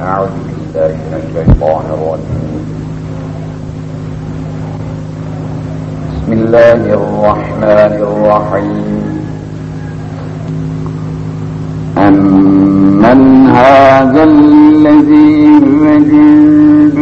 أعوذ بالله من الشيطان الرجيم. بسم الله الرحمن الرحيم. أمن هذا الذي هو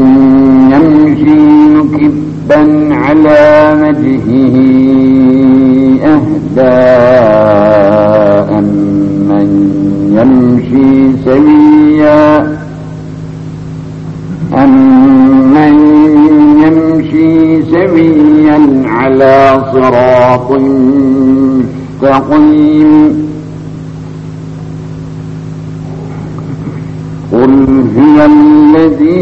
يمشي مكبا على وجهه أهدى أمن يمشي سويا أمن يمشي سويا على صراط مستقيم قل هو الذي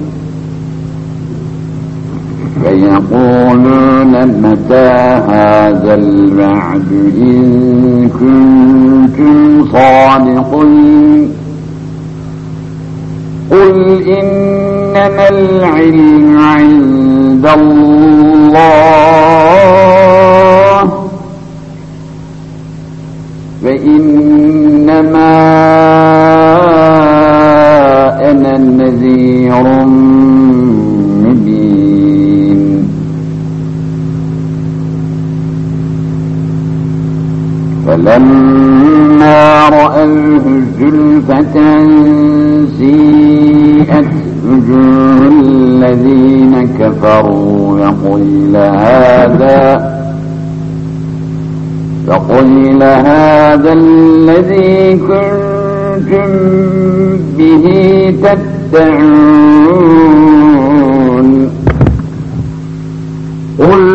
فيقولون متى هذا الوعد إن كنتم صادقين؟ قل إنما العلم عند الله فإنما فلما رأوه زلفة سيئت وجوه الذين كفروا وقيل هذا فقيل هذا الذي كنتم به تدعون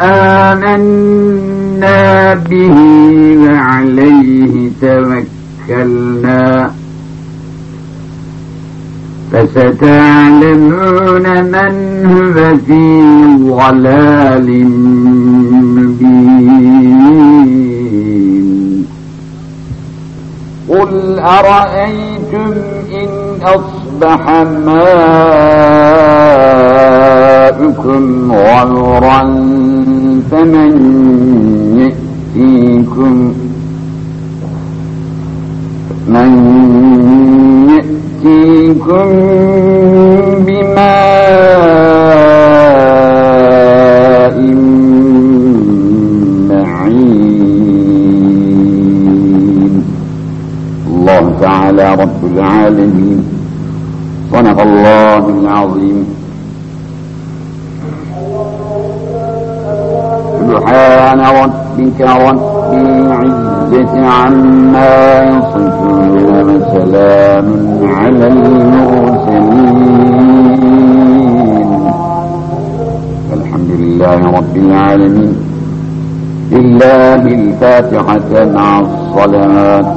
آمنا به وعليه توكلنا. فستعلمون من هو في ضلال مبين. قل أرأيتم إن أصبح ماؤكم غورا فمن يأتيكم من يأتيكم بماء معين. الله تعالى رب العالمين. صدق الله العظيم. سبحان ربك رب العزة عما يصفون وسلام على المرسلين. الحمد لله رب العالمين. لله الفاتحة مع الصلوات